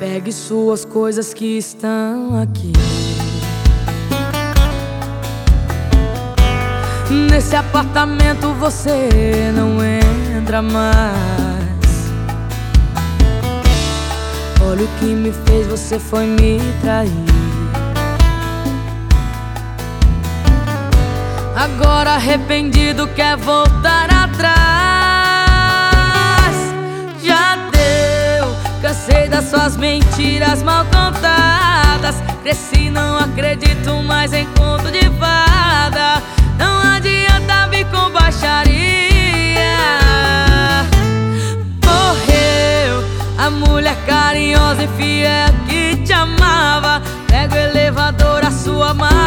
Pegue suas coisas que estão aqui. Nesse apartamento você não entra mais. Olha o que me fez, você foi me trair. Agora arrependido quer voltar atrás. Suas mentiras mal contadas. Cresci, não acredito mais em conto de fada. Não adianta vir com baixaria. Morreu a mulher carinhosa e fiel que te amava. Pega o elevador, a sua mala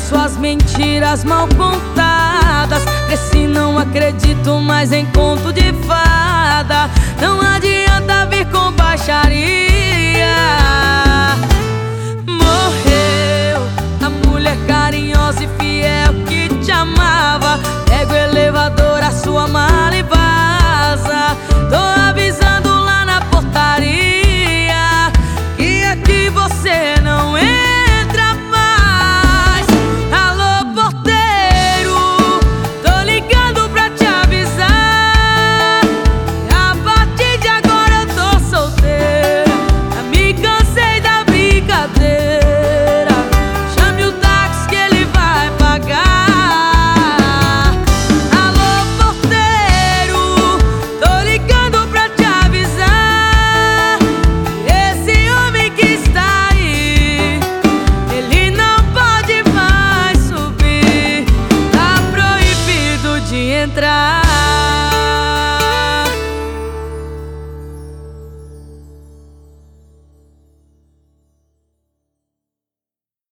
das suas mentiras mal contadas. Cresci, não acredito mais em conto de fada.